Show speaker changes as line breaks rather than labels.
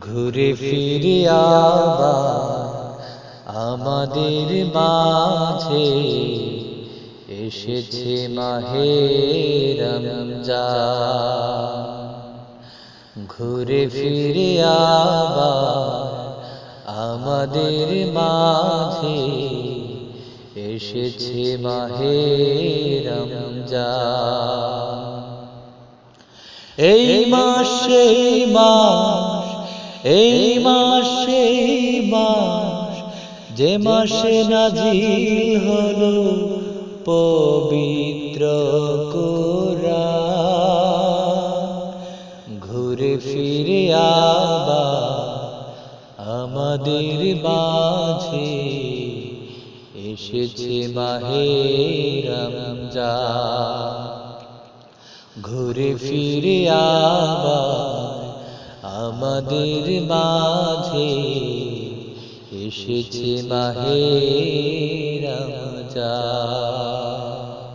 ঘুরে ফিরে আবার আমাদের মাঝে এসেছে মাহে রমজান। ঘুরে ফিরে আবার আমাদের মাঝে এসেছে মাহে রমজান। এই মাস মাস এই মাস মাস, যে মাসে নাজিল হলো পবিত্র কোরা ঘুরে ফিরে আবার আমাদের মাঝে এসেছে মাহে রমজান। ঘুরে ফিরে আবার আমাদের মাঝে এসেছে মাহে রমজান।